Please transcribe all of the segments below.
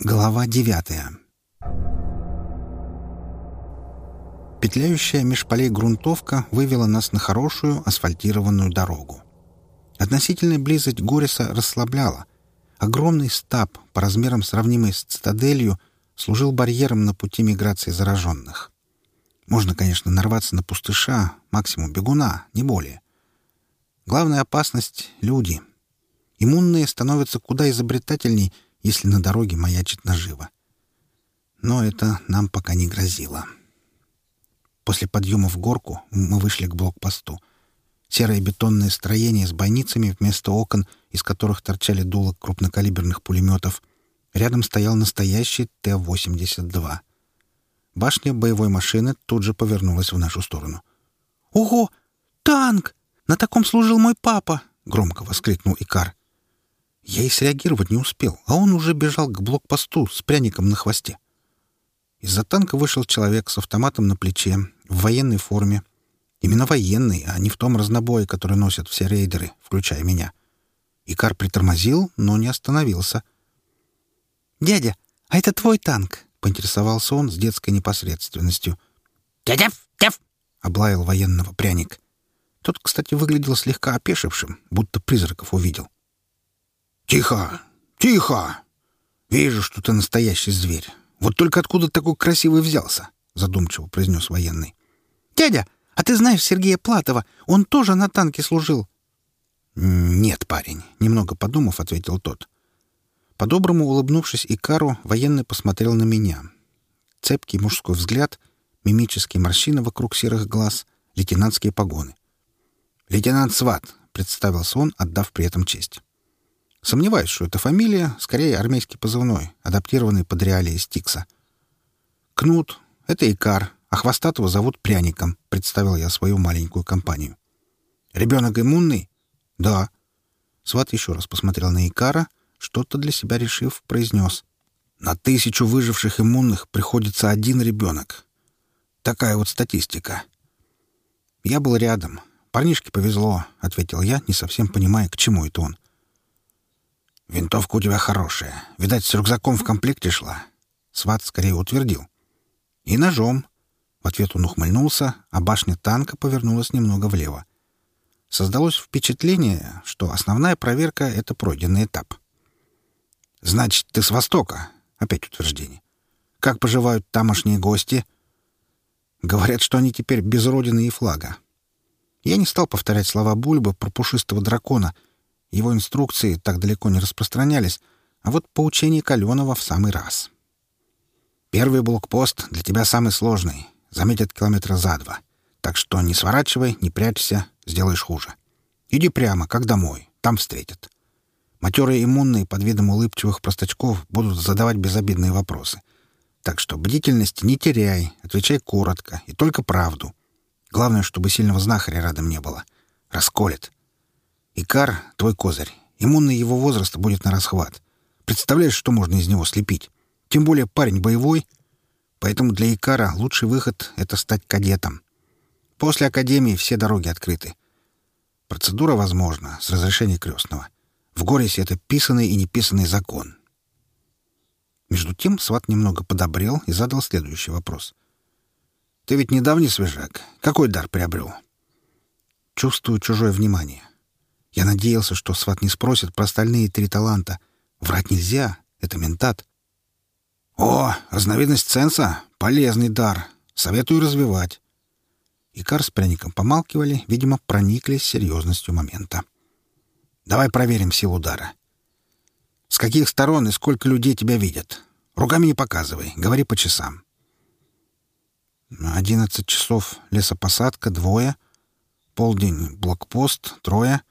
Глава девятая Петляющая меж полей грунтовка вывела нас на хорошую асфальтированную дорогу. Относительная близость Гориса расслабляла. Огромный стаб, по размерам сравнимый с цитаделью, служил барьером на пути миграции зараженных. Можно, конечно, нарваться на пустыша, максимум бегуна, не более. Главная опасность — люди. Иммунные становятся куда изобретательней — если на дороге маячит наживо. Но это нам пока не грозило. После подъема в горку мы вышли к блокпосту. Серое бетонное строение с бойницами вместо окон, из которых торчали дула крупнокалиберных пулеметов. Рядом стоял настоящий Т-82. Башня боевой машины тут же повернулась в нашу сторону. «Ого! Танк! На таком служил мой папа!» — громко воскликнул Икар. Я и среагировать не успел, а он уже бежал к блокпосту с пряником на хвосте. Из-за танка вышел человек с автоматом на плече, в военной форме. Именно военный, а не в том разнобое, который носят все рейдеры, включая меня. Икар притормозил, но не остановился. «Дядя, а это твой танк?» — поинтересовался он с детской непосредственностью. «Дядя, дядя!» — облаял военного пряник. Тот, кстати, выглядел слегка опешившим, будто призраков увидел. «Тихо! Тихо! Вижу, что ты настоящий зверь. Вот только откуда такой красивый взялся?» — задумчиво произнес военный. «Дядя, а ты знаешь Сергея Платова? Он тоже на танке служил». «Нет, парень», — немного подумав, ответил тот. По-доброму улыбнувшись Икару, военный посмотрел на меня. Цепкий мужской взгляд, мимические морщины вокруг серых глаз, лейтенантские погоны. «Лейтенант Сват», — представился он, отдав при этом честь. Сомневаюсь, что это фамилия, скорее армейский позывной, адаптированный под реалии Стикса. Кнут — это Икар, а Хвостатого зовут Пряником, представил я свою маленькую компанию. Ребенок иммунный? Да. Сват еще раз посмотрел на Икара, что-то для себя решив, произнес. На тысячу выживших иммунных приходится один ребенок. Такая вот статистика. Я был рядом. Парнишке повезло, — ответил я, не совсем понимая, к чему это он. — «Винтовка у тебя хорошая. Видать, с рюкзаком в комплекте шла». Сват скорее утвердил. «И ножом». В ответ он ухмыльнулся, а башня танка повернулась немного влево. Создалось впечатление, что основная проверка — это пройденный этап. «Значит, ты с Востока?» — опять утверждение. «Как поживают тамошние гости?» «Говорят, что они теперь без родины и флага». Я не стал повторять слова Бульбы про пушистого дракона — его инструкции так далеко не распространялись, а вот поучение Каленова в самый раз. «Первый блокпост для тебя самый сложный. Заметят километра за два. Так что не сворачивай, не прячься, сделаешь хуже. Иди прямо, как домой. Там встретят. Матерые иммунные под видом улыбчивых простачков будут задавать безобидные вопросы. Так что бдительность не теряй, отвечай коротко и только правду. Главное, чтобы сильного знахаря рядом не было. Расколет. Икар — твой козырь. Иммунный его возраста будет на расхват. Представляешь, что можно из него слепить? Тем более парень боевой. Поэтому для Икара лучший выход — это стать кадетом. После академии все дороги открыты. Процедура возможна с разрешения крестного. В Горисе это писанный и неписанный закон. Между тем сват немного подобрел и задал следующий вопрос. «Ты ведь недавний свежак. Какой дар приобрел?» «Чувствую чужое внимание. Я надеялся, что сват не спросит про остальные три таланта. Врать нельзя, это ментат. «О, разновидность ценса — полезный дар. Советую развивать». Икар с пряником помалкивали, видимо, прониклись серьезностью момента. «Давай проверим силу удара. С каких сторон и сколько людей тебя видят? Руками не показывай, говори по часам». «Одиннадцать часов лесопосадка — двое. Полдень — блокпост — трое.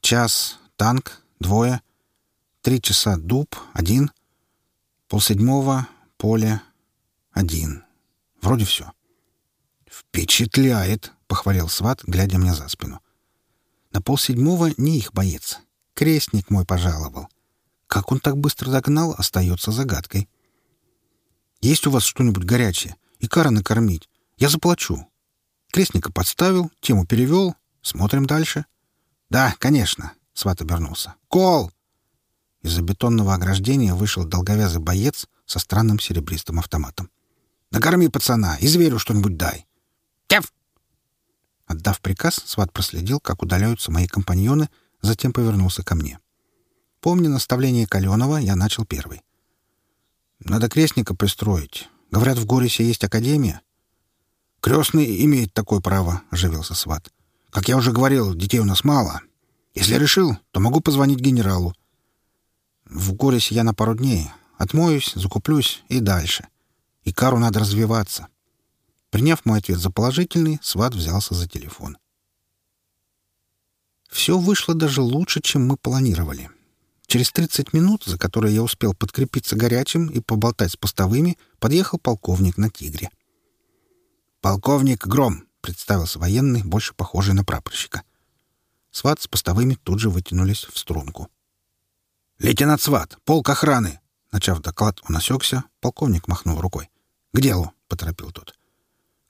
Час — танк, двое. Три часа — дуб, один. Полседьмого — поле, один. Вроде все. «Впечатляет!» — похвалил сват, глядя мне за спину. На полседьмого не их боец. Крестник мой пожаловал. Как он так быстро догнал, остается загадкой. «Есть у вас что-нибудь горячее? И кара накормить? Я заплачу». Крестника подставил, тему перевел. Смотрим дальше. — «Да, конечно», — сват обернулся. «Кол!» Из-за бетонного ограждения вышел долговязый боец со странным серебристым автоматом. «Накорми пацана и зверю что-нибудь дай!» «Тяф!» Отдав приказ, сват проследил, как удаляются мои компаньоны, затем повернулся ко мне. Помня наставление Каленова, я начал первый. «Надо крестника пристроить. Говорят, в Горисе есть академия». «Крестный имеет такое право», — оживился сват. «Как я уже говорил, детей у нас мало. Если решил, то могу позвонить генералу. В Горисе я на пару дней. Отмоюсь, закуплюсь и дальше. И Кару надо развиваться». Приняв мой ответ за положительный, сват взялся за телефон. Все вышло даже лучше, чем мы планировали. Через 30 минут, за которые я успел подкрепиться горячим и поболтать с постовыми, подъехал полковник на «Тигре». «Полковник Гром», — представился военный, больше похожий на прапорщика. Сват с постовыми тут же вытянулись в струнку. «Лейтенант Сват, полк охраны!» Начав доклад, он осекся, полковник махнул рукой. «К делу!» — поторопил тот.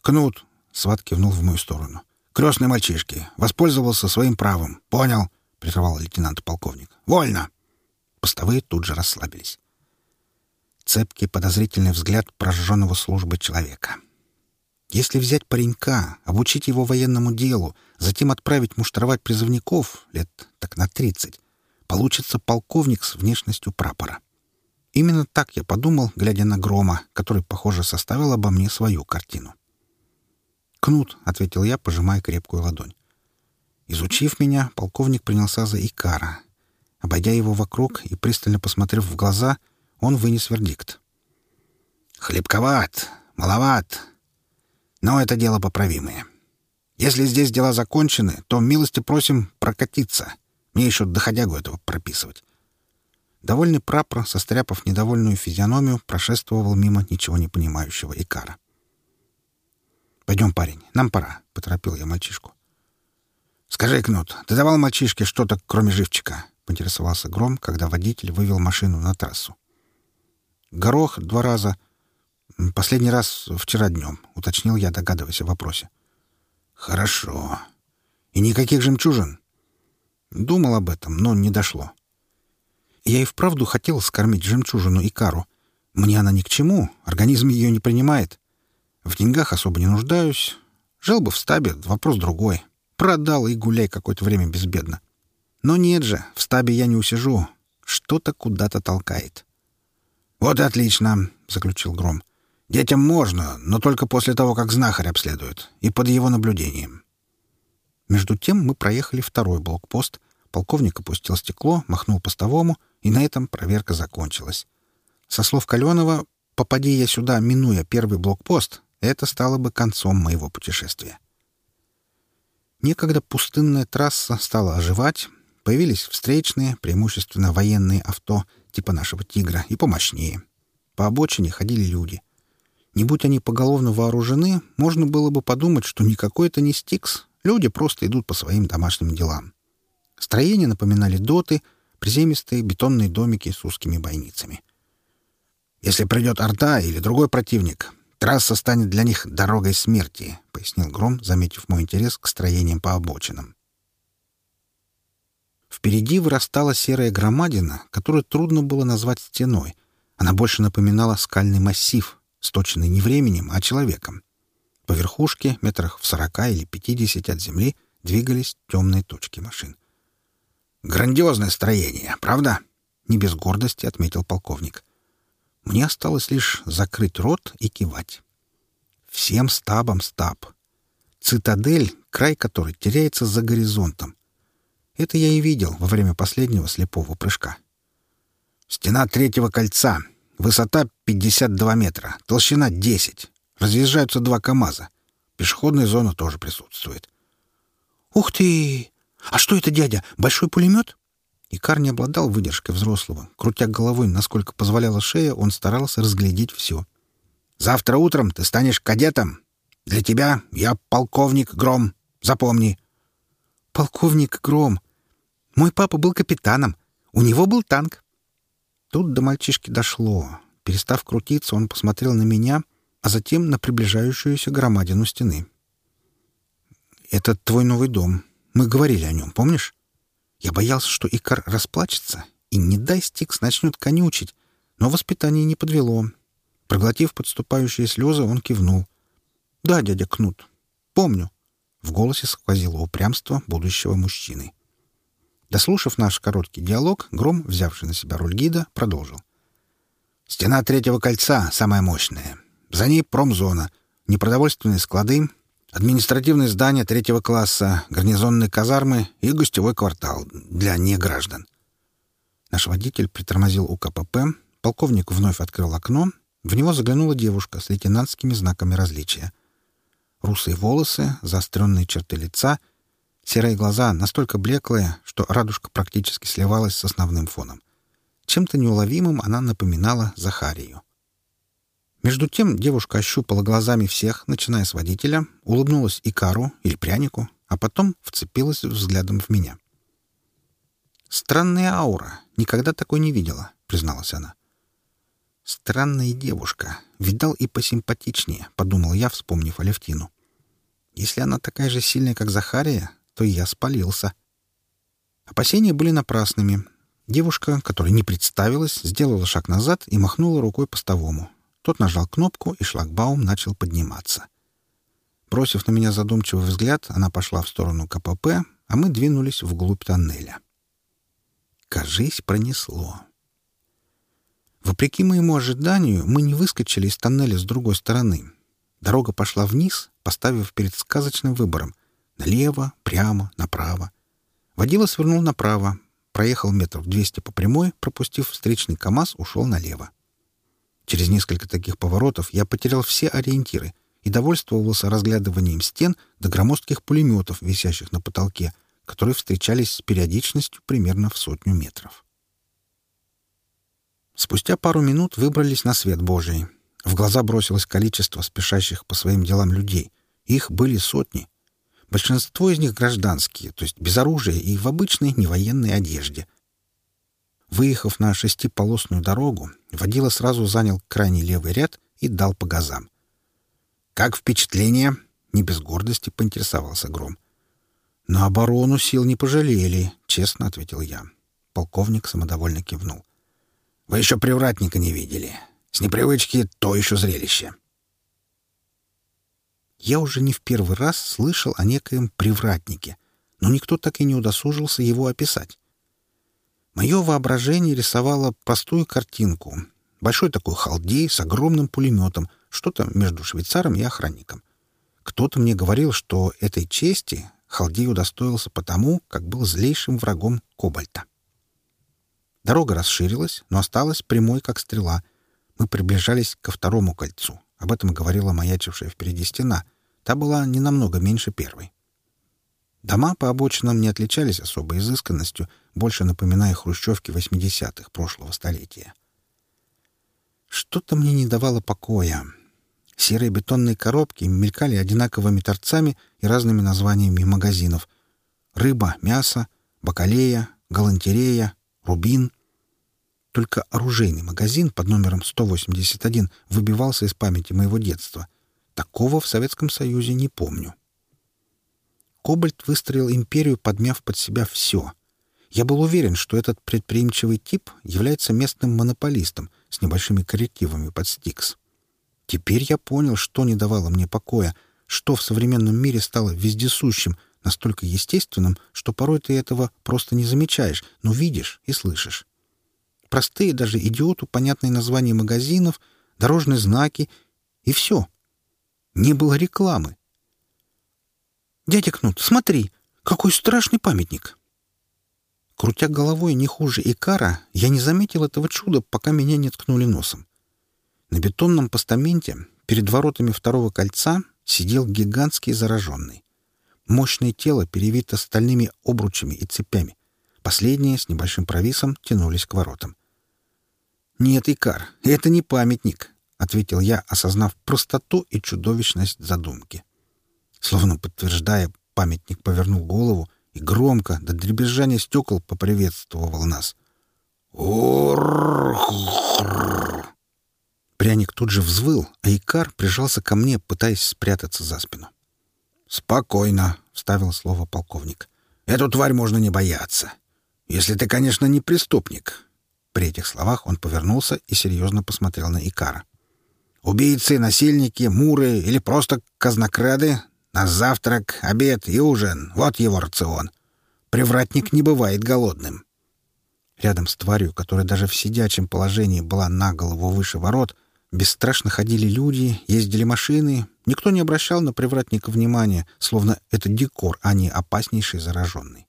«Кнут!» — Сват кивнул в мою сторону. «Крестный мальчишки. Воспользовался своим правом. Понял?» — прервал лейтенант-полковник. «Вольно!» Постовые тут же расслабились. Цепкий подозрительный взгляд прожженного службы человека. Если взять паренька, обучить его военному делу, затем отправить муштровать призывников лет так на тридцать, получится полковник с внешностью прапора. Именно так я подумал, глядя на Грома, который, похоже, составил обо мне свою картину. «Кнут», — ответил я, пожимая крепкую ладонь. Изучив меня, полковник принялся за Икара, Обойдя его вокруг и пристально посмотрев в глаза, он вынес вердикт. «Хлебковат, маловат, но это дело поправимое. Если здесь дела закончены, то милости просим прокатиться. Мне еще доходягу этого прописывать». Довольный прапор, состряпав недовольную физиономию, прошествовал мимо ничего не понимающего Икара. «Пойдем, парень, нам пора», — поторопил я мальчишку. «Скажи, Кнут, ты давал мальчишке что-то, кроме живчика?» поинтересовался Гром, когда водитель вывел машину на трассу. «Горох два раза. Последний раз вчера днем», — уточнил я, догадываясь о вопросе. «Хорошо. И никаких жемчужин?» Думал об этом, но не дошло. Я и вправду хотел скормить жемчужину Икару. Мне она ни к чему, организм ее не принимает. В деньгах особо не нуждаюсь. Жил бы в стабе, вопрос другой. Продал и гуляй какое-то время безбедно. Но нет же, в стабе я не усижу. Что-то куда-то толкает. «Вот и отлично», — заключил Гром. «Детям можно, но только после того, как знахарь обследует, и под его наблюдением». Между тем мы проехали второй блокпост. Полковник опустил стекло, махнул постовому, и на этом проверка закончилась. Со слов Каленова, попади я сюда, минуя первый блокпост, это стало бы концом моего путешествия. Некогда пустынная трасса стала оживать, Появились встречные, преимущественно военные авто, типа нашего «Тигра», и помощнее. По обочине ходили люди. Не будь они поголовно вооружены, можно было бы подумать, что никакой это не «Стикс». Люди просто идут по своим домашним делам. Строения напоминали доты, приземистые бетонные домики с узкими бойницами. «Если придет Орда или другой противник, трасса станет для них дорогой смерти», — пояснил Гром, заметив мой интерес к строениям по обочинам. Впереди вырастала серая громадина, которую трудно было назвать стеной. Она больше напоминала скальный массив, сточенный не временем, а человеком. По верхушке, метрах в сорока или пятидесяти от земли, двигались темные точки машин. «Грандиозное строение, правда?» — не без гордости отметил полковник. Мне осталось лишь закрыть рот и кивать. Всем стабом стаб. Цитадель, край которой теряется за горизонтом. Это я и видел во время последнего слепого прыжка. Стена третьего кольца. Высота 52 метра. Толщина 10. Разъезжаются два КАМАЗа. Пешеходная зона тоже присутствует. «Ух ты! А что это, дядя? Большой пулемет?» Икар не обладал выдержкой взрослого. Крутя головой, насколько позволяла шея, он старался разглядеть все. «Завтра утром ты станешь кадетом. Для тебя я полковник Гром. Запомни». «Полковник Гром. Мой папа был капитаном. У него был танк. Тут до мальчишки дошло. Перестав крутиться, он посмотрел на меня, а затем на приближающуюся громадину стены. «Это твой новый дом. Мы говорили о нем, помнишь? Я боялся, что Икар расплачется. И не дай Стикс начнет конючить, но воспитание не подвело. Проглотив подступающие слезы, он кивнул. «Да, дядя Кнут, помню». В голосе сквозило упрямство будущего мужчины. Дослушав наш короткий диалог, Гром, взявший на себя роль гида, продолжил. «Стена третьего кольца самая мощная. За ней промзона, непродовольственные склады, административные здания третьего класса, гарнизонные казармы и гостевой квартал для неграждан». Наш водитель притормозил у КПП, полковник вновь открыл окно, в него заглянула девушка с лейтенантскими знаками различия. Русые волосы, заостренные черты лица — Серые глаза настолько блеклые, что радужка практически сливалась с основным фоном. Чем-то неуловимым она напоминала Захарию. Между тем девушка ощупала глазами всех, начиная с водителя, улыбнулась Икару или прянику, а потом вцепилась взглядом в меня. «Странная аура. Никогда такой не видела», — призналась она. «Странная девушка. Видал и посимпатичнее», — подумал я, вспомнив Алевтину. «Если она такая же сильная, как Захария, то я спалился. Опасения были напрасными. Девушка, которая не представилась, сделала шаг назад и махнула рукой постовому. Тот нажал кнопку, и шлагбаум начал подниматься. Бросив на меня задумчивый взгляд, она пошла в сторону КПП, а мы двинулись вглубь тоннеля. Кажись, пронесло. Вопреки моему ожиданию, мы не выскочили из тоннеля с другой стороны. Дорога пошла вниз, поставив перед сказочным выбором Налево, прямо, направо. Водила свернул направо, проехал метров двести по прямой, пропустив встречный КАМАЗ, ушел налево. Через несколько таких поворотов я потерял все ориентиры и довольствовался разглядыванием стен до громоздких пулеметов, висящих на потолке, которые встречались с периодичностью примерно в сотню метров. Спустя пару минут выбрались на свет Божий. В глаза бросилось количество спешащих по своим делам людей. Их были сотни — Большинство из них гражданские, то есть без оружия и в обычной невоенной одежде. Выехав на шестиполосную дорогу, водила сразу занял крайний левый ряд и дал по газам. «Как впечатление?» — не без гордости поинтересовался Гром. «На оборону сил не пожалели», — честно ответил я. Полковник самодовольно кивнул. «Вы еще привратника не видели. С непривычки то еще зрелище я уже не в первый раз слышал о некоем привратнике, но никто так и не удосужился его описать. Мое воображение рисовало простую картинку. Большой такой халдей с огромным пулеметом, что-то между швейцаром и охранником. Кто-то мне говорил, что этой чести халдей удостоился потому, как был злейшим врагом кобальта. Дорога расширилась, но осталась прямой, как стрела. Мы приближались ко второму кольцу. Об этом говорила маячившая впереди стена. Та была не намного меньше первой. Дома по обочинам не отличались особой изысканностью, больше напоминая хрущевки 80-х прошлого столетия. Что-то мне не давало покоя. Серые бетонные коробки мелькали одинаковыми торцами и разными названиями магазинов. Рыба, мясо, бакалея, галантерея, рубин — только оружейный магазин под номером 181 выбивался из памяти моего детства. Такого в Советском Союзе не помню. Кобальт выстроил империю, подмяв под себя все. Я был уверен, что этот предприимчивый тип является местным монополистом с небольшими коррективами под Стикс. Теперь я понял, что не давало мне покоя, что в современном мире стало вездесущим, настолько естественным, что порой ты этого просто не замечаешь, но видишь и слышишь. Простые даже идиоту понятные названия магазинов, дорожные знаки и все. Не было рекламы. «Дядя Кнут, смотри, какой страшный памятник!» Крутя головой не хуже Икара, я не заметил этого чуда, пока меня не ткнули носом. На бетонном постаменте перед воротами второго кольца сидел гигантский зараженный. Мощное тело перевито стальными обручами и цепями. Последние с небольшим провисом тянулись к воротам. «Нет, Икар, это не памятник», — ответил я, осознав простоту и чудовищность задумки. Словно подтверждая, памятник повернул голову и громко, до дребезжания стекол, поприветствовал нас. Пряник тут же взвыл, а Икар прижался ко мне, пытаясь спрятаться за спину. «Спокойно», — вставил слово полковник. «Эту тварь можно не бояться. Если ты, конечно, не преступник». При этих словах он повернулся и серьезно посмотрел на Икара. «Убийцы, насильники, муры или просто казнокрады на завтрак, обед и ужин — вот его рацион. Привратник не бывает голодным». Рядом с тварью, которая даже в сидячем положении была на голову выше ворот, бесстрашно ходили люди, ездили машины. Никто не обращал на привратника внимания, словно это декор, а не опаснейший зараженный.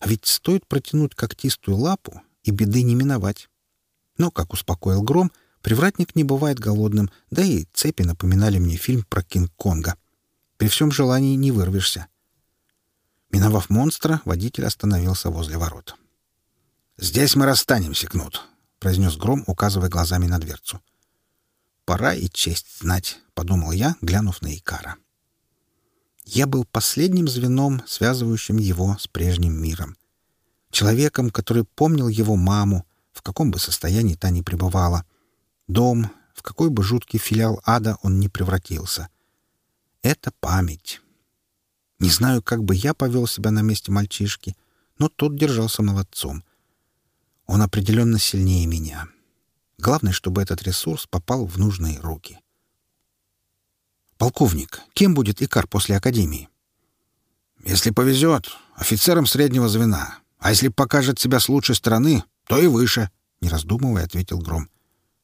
А ведь стоит протянуть когтистую лапу, и беды не миновать. Но, как успокоил Гром, привратник не бывает голодным, да и цепи напоминали мне фильм про Кинг-Конга. При всем желании не вырвешься. Миновав монстра, водитель остановился возле ворот. «Здесь мы расстанемся, Кнут», — произнес Гром, указывая глазами на дверцу. «Пора и честь знать», — подумал я, глянув на Икара. Я был последним звеном, связывающим его с прежним миром. Человеком, который помнил его маму, в каком бы состоянии та ни пребывала. Дом, в какой бы жуткий филиал ада он ни превратился. Это память. Не знаю, как бы я повел себя на месте мальчишки, но тот держался молодцом — он определенно сильнее меня. Главное, чтобы этот ресурс попал в нужные руки. «Полковник, кем будет Икар после Академии?» «Если повезет, офицером среднего звена. А если покажет себя с лучшей стороны, то и выше», — не раздумывая, ответил Гром.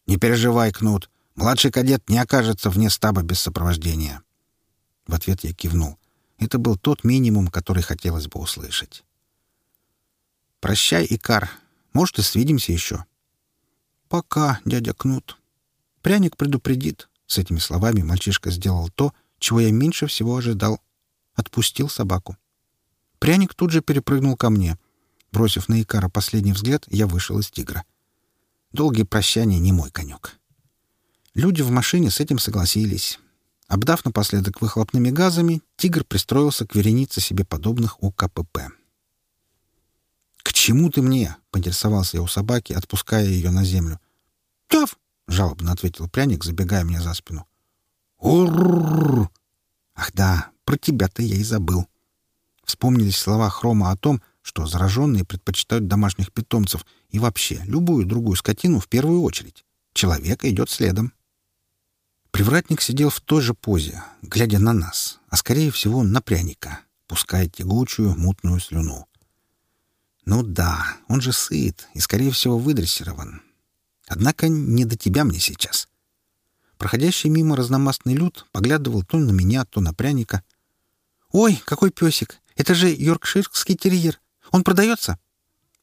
«Не переживай, Кнут. Младший кадет не окажется вне стаба без сопровождения». В ответ я кивнул. Это был тот минимум, который хотелось бы услышать. «Прощай, Икар. Может, и свидимся еще. Пока, дядя Кнут. Пряник предупредит. С этими словами мальчишка сделал то, чего я меньше всего ожидал. Отпустил собаку. Пряник тут же перепрыгнул ко мне. Бросив на Икара последний взгляд, я вышел из тигра. Долгие прощания не мой конек. Люди в машине с этим согласились. Обдав напоследок выхлопными газами, тигр пристроился к веренице себе подобных у КПП. «К чему ты мне?» — поинтересовался я у собаки, отпуская ее на землю. «Тяв!» — жалобно ответил пряник, забегая мне за спину. «Уррррр!» «Ах да, про тебя-то я и забыл». Вспомнились слова Хрома о том, что зараженные предпочитают домашних питомцев и вообще любую другую скотину в первую очередь. Человек идет следом. Привратник сидел в той же позе, глядя на нас, а скорее всего на пряника, пуская тягучую мутную слюну. Ну да, он же сыт и, скорее всего, выдрессирован. Однако не до тебя мне сейчас. Проходящий мимо разномастный люд поглядывал то на меня, то на пряника. «Ой, какой песик! Это же йоркширский терьер! Он продается?»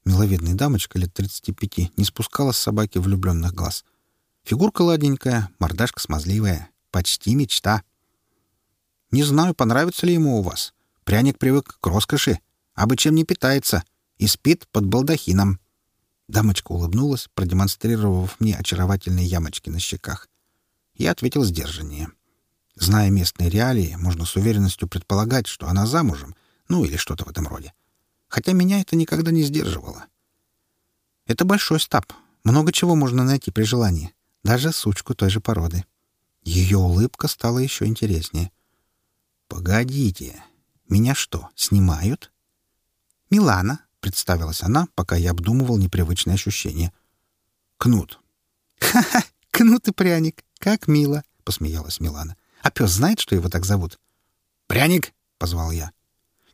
Миловидная дамочка лет 35 не спускала с собаки влюбленных глаз. Фигурка ладненькая, мордашка смазливая. Почти мечта. «Не знаю, понравится ли ему у вас. Пряник привык к роскоши, а бы чем не питается и спит под балдахином». Дамочка улыбнулась, продемонстрировав мне очаровательные ямочки на щеках. Я ответил сдержаннее. Зная местные реалии, можно с уверенностью предполагать, что она замужем, ну или что-то в этом роде. Хотя меня это никогда не сдерживало. Это большой стаб. Много чего можно найти при желании. Даже сучку той же породы. Ее улыбка стала еще интереснее. «Погодите, меня что, снимают?» «Милана», — представилась она, пока я обдумывал непривычные ощущения. «Кнут». «Ха-ха! Кнут и пряник! Как мило!» — посмеялась Милана. «А пес знает, что его так зовут?» «Пряник!» — позвал я.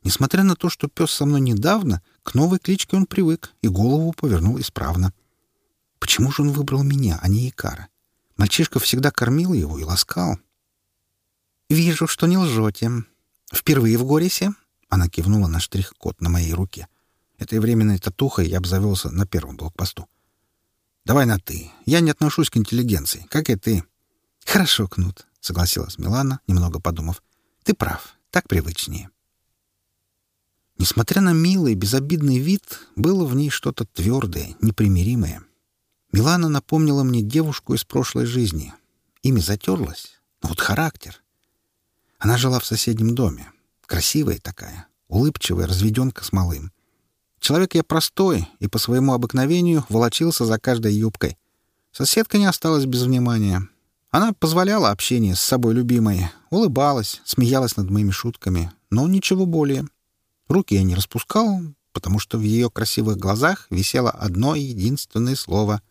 Несмотря на то, что пес со мной недавно, к новой кличке он привык и голову повернул исправно. Почему же он выбрал меня, а не Икара? Мальчишка всегда кормил его и ласкал. «Вижу, что не лжете. Впервые в Горисе?» Она кивнула на штрих-код на моей руке. Этой временной татухой я обзавелся на первом блокпосту. «Давай на «ты». Я не отношусь к интеллигенции, как и ты». «Хорошо, Кнут», — согласилась Милана, немного подумав. «Ты прав. Так привычнее». Несмотря на милый, безобидный вид, было в ней что-то твердое, непримиримое. Милана напомнила мне девушку из прошлой жизни. Имя затерлось, но вот характер. Она жила в соседнем доме. Красивая такая, улыбчивая разведенка с малым. Человек я простой и по своему обыкновению волочился за каждой юбкой. Соседка не осталась без внимания. Она позволяла общение с собой любимой, улыбалась, смеялась над моими шутками, но ничего более. Руки я не распускал, потому что в ее красивых глазах висело одно единственное слово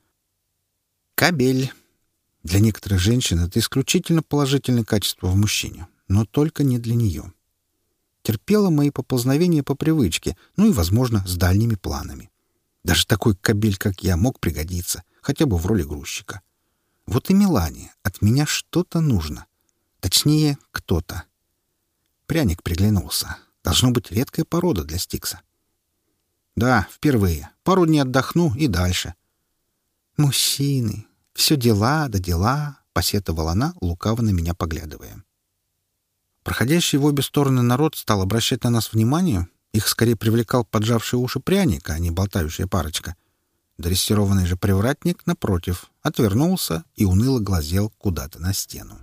— «кабель». Для некоторых женщин это исключительно положительное качество в мужчине, но только не для нее. Терпела мои поползновения по привычке, ну и, возможно, с дальними планами. Даже такой кабель, как я, мог пригодиться, хотя бы в роли грузчика. Вот и Милане. От меня что-то нужно. Точнее, кто-то. Пряник приглянулся. Должно быть редкая порода для Стикса. Да, впервые. Пару дней отдохну и дальше. Мужчины. Все дела да дела, — посетовала она, лукаво на меня поглядывая. Проходящий в обе стороны народ стал обращать на нас внимание. Их скорее привлекал поджавший уши пряник, а не болтающая парочка. Дрессированный же привратник, напротив, отвернулся и уныло глазел куда-то на стену.